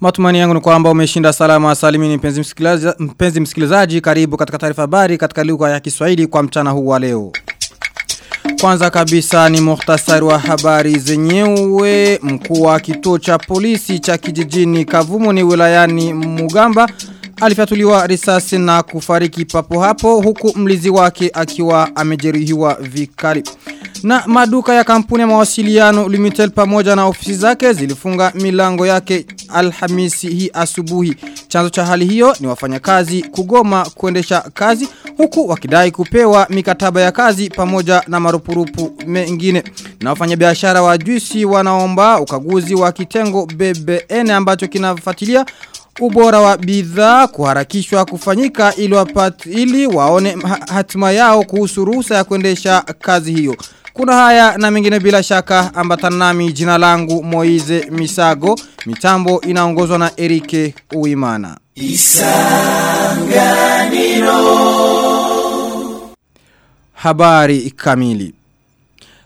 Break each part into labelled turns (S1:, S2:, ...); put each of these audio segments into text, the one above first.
S1: Matumani yangu ni kwamba umeshinda salama salimini mpenzi msikilizaji, mpenzi msikilizaji karibu katika taarifa habari katika lugha ya Kiswahili kwa mchana huu wa leo. Kwanza kabisa ni muhtasari wa habari zenyewe mkuu wa kituo cha polisi cha kijijini Kavumu ni wilayani Mugamba alifatuliwa risasi na kufariki papo hapo huku mlizi wake akiwa amejeruhiwa vikali. Na maduka ya kampuni ya mawasiliano limitel pamoja na ofisi zake zilifunga milango yake Alhamisi hii asubuhi. Chanzo cha hali hiyo ni wafanyakazi kugoma kuendesha kazi huku wakidai kupewa mikataba ya kazi pamoja na marupurupu mengine. Na wafanyabiashara wa juisi wanaomba ukaguzi wa kitengo BBN ambacho kinafuatilia ubora wa bidhaa kuharakishwa kufanyika ili wapati ili waone hatima yao kuhusu ruhusa ya kuendesha kazi hiyo. Kuna haya na mengine bila shaka ambatana nami jina langu Moize Misago. Mitambo inaongozwa na Erike Uimana. Isanganiro. Habari kamili.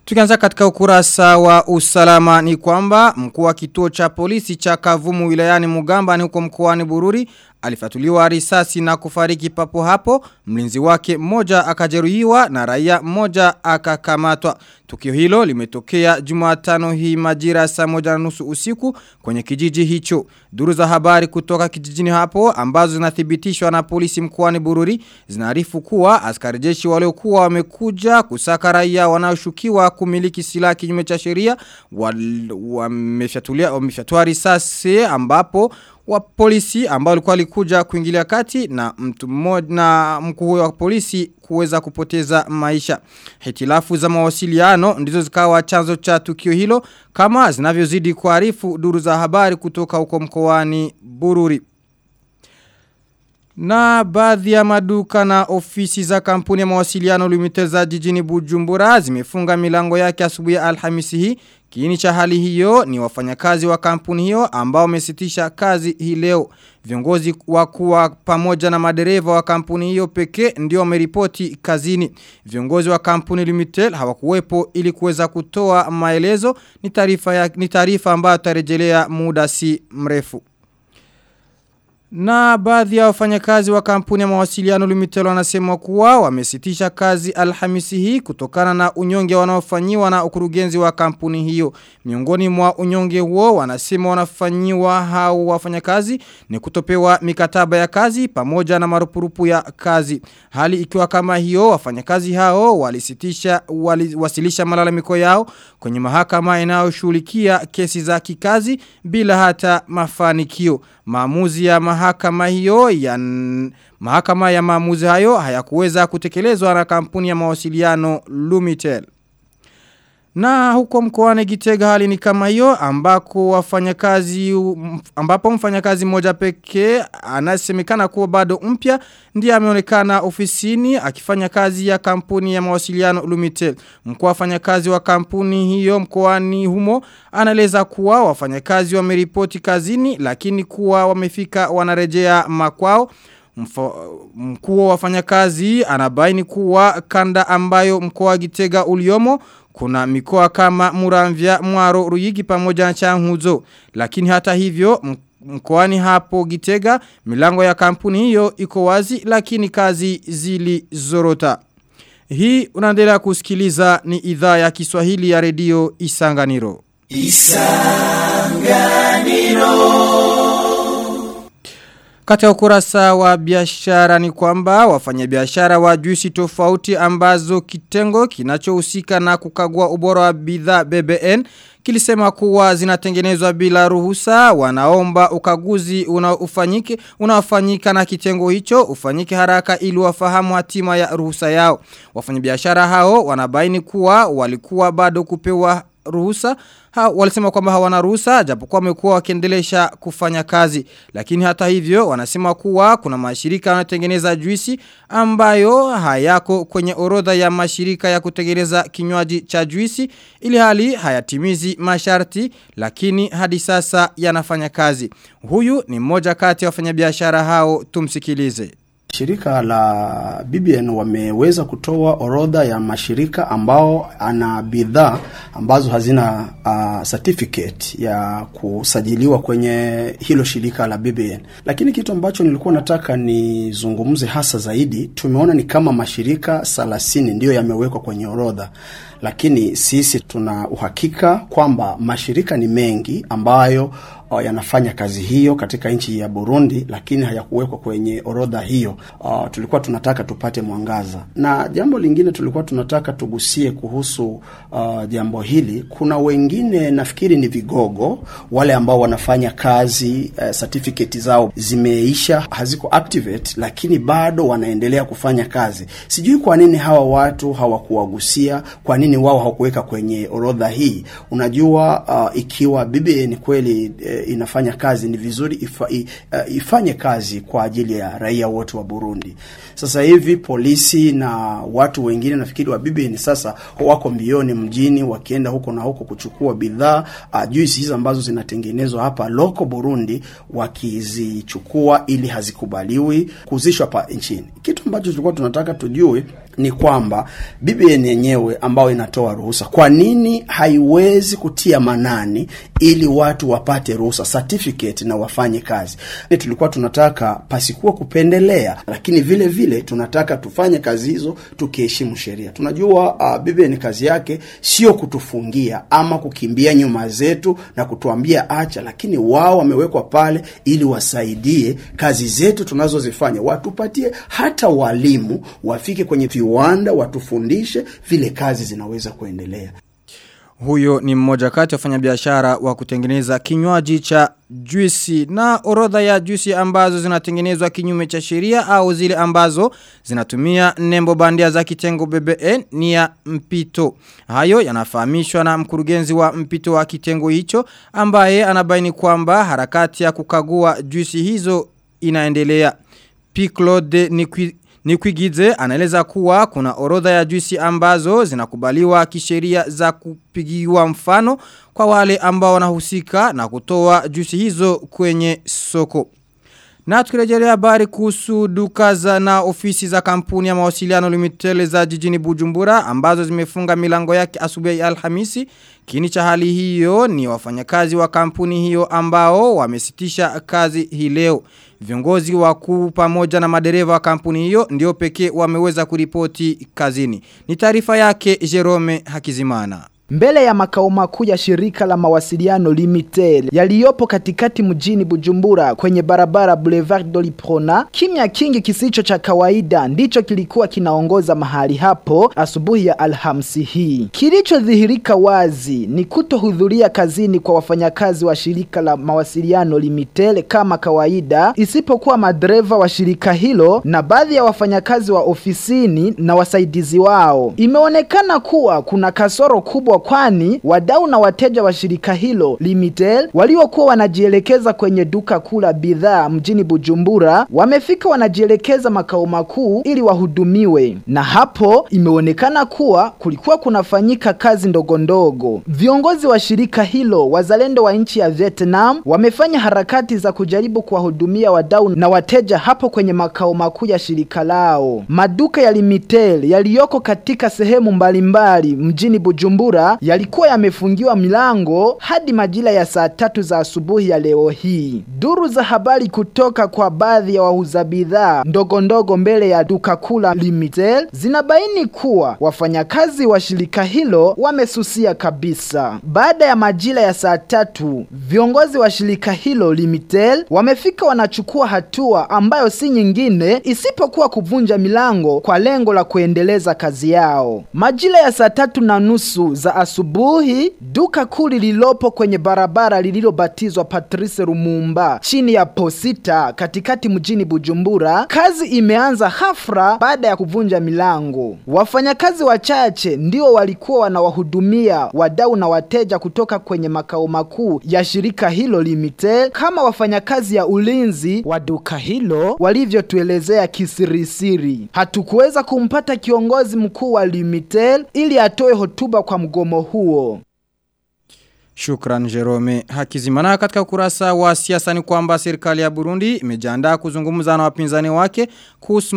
S1: Tukianza katika ukurasa wa usalama ni kwamba mkuu wa kituo cha polisi cha Kavumu wilayani Mugamba ni huko mkoani Bururi alifatuliwa risasi na kufariki papo hapo. Mlinzi wake mmoja akajeruhiwa na raia mmoja akakamatwa. Tukio hilo limetokea Jumatano hii majira saa moja na nusu usiku kwenye kijiji hicho. Duru za habari kutoka kijijini hapo ambazo zinathibitishwa na polisi mkoani Bururi zinaarifu kuwa askari jeshi waliokuwa wamekuja kusaka raia wanaoshukiwa kumiliki silaha kinyume cha sheria wamefyatulia wamefyatua risasi ambapo wa polisi ambao walikuwa walikuja kuingilia kati na mtu mmoja na mkuu huyo wa polisi kuweza kupoteza maisha. Hitilafu za mawasiliano ndizo zikawa chanzo cha tukio hilo kama zinavyozidi kuarifu duru za habari kutoka huko mkoani Bururi. Na baadhi ya maduka na ofisi za kampuni ya mawasiliano limited za jijini Bujumbura zimefunga milango yake asubuhi ya Alhamisi hii. Kiini cha hali hiyo ni wafanyakazi wa kampuni hiyo ambao wamesitisha kazi hii leo. Viongozi wakuwa pamoja na madereva wa kampuni hiyo pekee ndio wameripoti kazini. Viongozi wa kampuni limited hawakuwepo ili kuweza kutoa maelezo ni taarifa ni taarifa ambayo tarejelea muda si mrefu. Na baadhi ya wafanyakazi wa kampuni ya mawasiliano Limited wanasema kuwa wamesitisha kazi Alhamisi hii kutokana na unyonge wanaofanyiwa na ukurugenzi wa kampuni hiyo. Miongoni mwa unyonge huo wanasema wanafanyiwa hao wafanyakazi ni kutopewa mikataba ya kazi pamoja na marupurupu ya kazi. Hali ikiwa kama hiyo wafanyakazi hao walisitisha waliwasilisha malalamiko yao kwenye mahakama inayoshughulikia kesi za kikazi bila hata mafanikio. Maamuzi ya mahakama hiyo ya mahakama ya maamuzi hayo hayakuweza kutekelezwa na kampuni ya mawasiliano Lumitel. Na huko mkoani Gitega hali ni kama hiyo ambako wafanyakazi ambapo mfanyakazi mmoja pekee anasemekana kuwa bado mpya ndiye ameonekana ofisini akifanya kazi ya kampuni ya mawasiliano Lumitel. Mkuu wafanyakazi wa kampuni hiyo mkoani humo anaeleza kuwa wafanyakazi wameripoti kazini lakini kuwa wamefika wanarejea makwao. Mkuu wa wafanyakazi anabaini kuwa kanda ambayo mkoa wa Gitega uliomo kuna mikoa kama Muramvya, Mwaro, Ruyigi pamoja na Changuzo. Lakini hata hivyo mkoani hapo Gitega milango ya kampuni hiyo iko wazi lakini kazi zilizorota. Hii unaendelea kusikiliza ni idhaa ya Kiswahili ya redio Isanganiro. Isanganiro. Katika ukurasa wa biashara ni kwamba wafanyabiashara wa juisi tofauti ambazo kitengo kinachohusika na kukagua ubora wa bidhaa BBN kilisema kuwa zinatengenezwa bila ruhusa. Wanaomba ukaguzi unaofanyike unaofanyika na kitengo hicho ufanyike haraka ili wafahamu hatima ya ruhusa yao. Wafanyabiashara hao wanabaini kuwa walikuwa bado kupewa ruhusa ha, walisema kwamba hawana ruhusa japokuwa wamekuwa wakiendelesha kufanya kazi. Lakini hata hivyo wanasema kuwa kuna mashirika yanayotengeneza juisi ambayo hayako kwenye orodha ya mashirika ya kutengeneza kinywaji cha juisi ili hali hayatimizi masharti lakini hadi sasa yanafanya kazi. Huyu ni mmoja kati ya wafanyabiashara hao tumsikilize.
S2: Shirika la BBN wameweza kutoa orodha ya mashirika ambao ana bidhaa ambazo hazina uh, certificate ya kusajiliwa kwenye hilo shirika la BBN. Lakini kitu ambacho nilikuwa nataka nizungumze hasa zaidi, tumeona ni kama mashirika 30 ndiyo yamewekwa kwenye orodha lakini sisi tuna uhakika kwamba mashirika ni mengi ambayo uh, yanafanya kazi hiyo katika nchi ya Burundi, lakini hayakuwekwa kwenye orodha hiyo. Uh, tulikuwa tunataka tupate mwangaza, na jambo lingine tulikuwa tunataka tugusie kuhusu uh, jambo hili. Kuna wengine nafikiri ni vigogo, wale ambao wanafanya kazi uh, certificate zao zimeisha, haziko activate, lakini bado wanaendelea kufanya kazi. Sijui kwa nini hawa watu hawakuwagusia, kwa nini wao hawakuweka kwenye orodha hii. Unajua, uh, ikiwa BBN kweli uh, inafanya kazi ni vizuri ifa, uh, ifanye kazi kwa ajili ya raia wote wa Burundi. Sasa hivi polisi na watu wengine nafikiri wa BBN sasa wako mbioni mjini wakienda huko na huko kuchukua bidhaa uh, juisi hizo ambazo zinatengenezwa hapa loko Burundi, wakizichukua ili hazikubaliwi kuzishwa hapa nchini. Kitu ambacho tulikuwa tunataka tujue ni kwamba BBN yenyewe ambayo inatoa ruhusa, kwa nini haiwezi kutia manani ili watu wapate ruhusa certificate na wafanye kazi? Ni tulikuwa tunataka pasikuwa kupendelea, lakini vile vile tunataka tufanye kazi hizo tukiheshimu sheria. Tunajua uh, ni kazi yake sio kutufungia ama kukimbia nyuma zetu na kutuambia acha, lakini wao wamewekwa pale ili wasaidie kazi zetu tunazozifanya, watupatie hata walimu wafike kwenye viwanda watufundishe vile kazi zinaweza kuendelea.
S1: Huyo ni mmoja kati wa wafanyabiashara wa kutengeneza kinywaji cha juisi na orodha ya juisi ambazo zinatengenezwa kinyume cha sheria au zile ambazo zinatumia nembo bandia za kitengo BBN ni ya mpito. Hayo yanafahamishwa na mkurugenzi wa mpito wa kitengo hicho ambaye anabaini kwamba harakati ya kukagua juisi hizo inaendelea. Piklode ni Nikwigize anaeleza kuwa kuna orodha ya juisi ambazo zinakubaliwa kisheria za kupigiwa mfano kwa wale ambao wanahusika na kutoa juisi hizo kwenye soko. Na tukirejelea habari kuhusu duka za na ofisi za kampuni ya mawasiliano limitele za jijini Bujumbura ambazo zimefunga milango yake asubuhi ya Alhamisi. Kini cha hali hiyo ni wafanyakazi wa kampuni hiyo ambao wamesitisha kazi hii leo. Viongozi wakuu pamoja na madereva wa kampuni hiyo ndio pekee wameweza kuripoti kazini. Ni taarifa yake Jerome Hakizimana.
S3: Mbele ya makao makuu ya shirika la mawasiliano Limitel yaliyopo katikati mjini Bujumbura kwenye barabara Boulevard Doliprona, kimya kingi kisicho cha kawaida ndicho kilikuwa kinaongoza mahali hapo asubuhi ya Alhamisi hii. Kilichodhihirika wazi ni kutohudhuria kazini kwa wafanyakazi wa shirika la mawasiliano Limitel kama kawaida, isipokuwa madereva wa shirika hilo na baadhi ya wafanyakazi wa ofisini na wasaidizi wao. Imeonekana kuwa kuna kasoro kubwa kwani wadau na wateja wa shirika hilo limitel waliokuwa wanajielekeza kwenye duka kula bidhaa mjini Bujumbura wamefika wanajielekeza makao makuu ili wahudumiwe, na hapo imeonekana kuwa kulikuwa kunafanyika kazi ndogo ndogo. Viongozi wa shirika hilo wazalendo wa nchi ya Vietnam wamefanya harakati za kujaribu kuwahudumia wadau na wateja hapo kwenye makao makuu ya shirika lao. Maduka ya limitel yaliyoko katika sehemu mbalimbali mjini Bujumbura yalikuwa yamefungiwa milango hadi majira ya saa tatu za asubuhi ya leo hii. Duru za habari kutoka kwa baadhi ya wauza bidhaa ndogo ndogo mbele ya duka kula Limited zinabaini kuwa wafanyakazi wa shirika hilo wamesusia kabisa. Baada ya majira ya saa tatu, viongozi wa shirika hilo Limited wamefika wanachukua hatua ambayo si nyingine isipokuwa kuvunja milango kwa lengo la kuendeleza kazi yao. Majira ya saa tatu na nusu za asubuhi, duka kuu lililopo kwenye barabara lililobatizwa Patrice Rumumba chini ya Posita katikati mjini Bujumbura, kazi imeanza hafra baada ya kuvunja milango. Wafanyakazi wachache ndio walikuwa wanawahudumia wadau na wateja kutoka kwenye makao makuu ya shirika hilo Limited, kama wafanyakazi ya ulinzi wa duka hilo walivyotuelezea kisirisiri. Hatukuweza kumpata kiongozi mkuu wa Limited ili atoe hotuba kwa mgomo huo.
S1: Shukran Jerome Hakizimana katika ukurasa wa siasa ni kwamba serikali ya Burundi imejiandaa kuzungumza na wapinzani wake kuhusu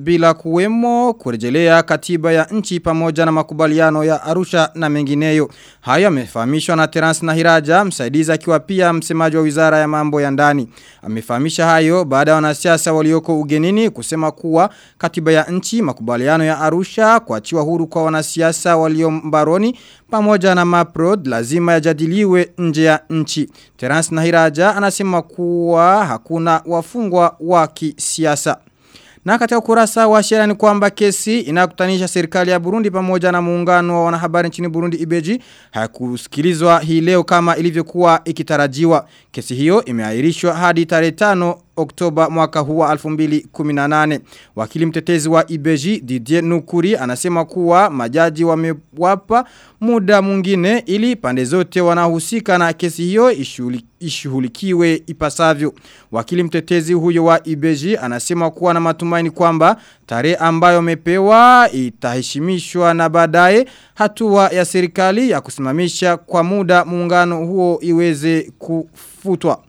S1: bila kuwemo kurejelea katiba ya nchi pamoja na makubaliano ya Arusha na mengineyo. Hayo yamefahamishwa na Terence Nahiraja msaidizi akiwa pia msemaji wa Wizara ya Mambo ya Ndani. Amefahamisha hayo baada ya wanasiasa walioko ugenini kusema kuwa katiba ya nchi makubaliano ya Arusha kuachiwa huru kwa wanasiasa walio mbaroni pamoja na Maprod lazima yajadiliwe nje ya nchi. Terence Nahiraja anasema kuwa hakuna wafungwa wa kisiasa. Na katika ukurasa wa sheria ni kwamba kesi inakutanisha serikali ya Burundi pamoja na muungano wa wanahabari nchini Burundi Ibeji hakusikilizwa hii leo kama ilivyokuwa ikitarajiwa. Kesi hiyo imeahirishwa hadi tarehe 5 Oktoba mwaka huu wa 2018. Wakili mtetezi wa Ibeji Didier Nukuri anasema kuwa majaji wamewapa muda mwingine ili pande zote wanahusika na kesi hiyo ishughulikiwe ipasavyo. Wakili mtetezi huyo wa Ibeji anasema kuwa na matumaini kwamba tarehe ambayo mepewa itaheshimishwa na baadaye hatua ya serikali ya kusimamisha kwa muda muungano huo iweze kufutwa.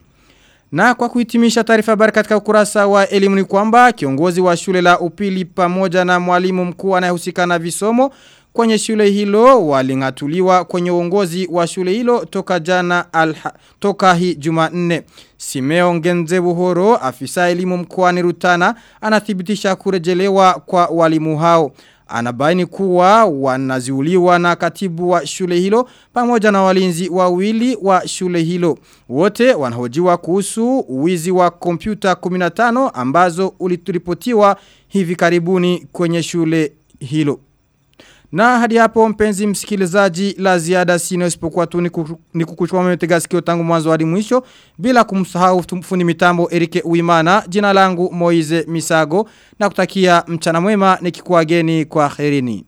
S1: Na kwa kuhitimisha taarifa habari katika ukurasa wa elimu ni kwamba kiongozi wa shule la upili pamoja na mwalimu mkuu anayehusika na visomo kwenye shule hilo walingatuliwa kwenye uongozi wa shule hilo toka jana alha, toka hii Jumanne. Simeo Ngenze Buhoro afisa elimu mkoani Rutana anathibitisha kurejelewa kwa walimu hao. Anabaini kuwa wanaziuliwa na katibu wa shule hilo pamoja na walinzi wawili wa shule hilo. Wote wanahojiwa kuhusu uwizi wa kompyuta 15 ambazo ulituripotiwa hivi karibuni kwenye shule hilo. Na hadi hapo mpenzi msikilizaji la ziada sino isipokuwa tu ni kukuchua mmetega sikio tangu mwanzo hadi mwisho bila kumsahau fundi mitambo Erike Uimana jina langu Moize Misago na kutakia mchana mwema nikikuageni kwa herini.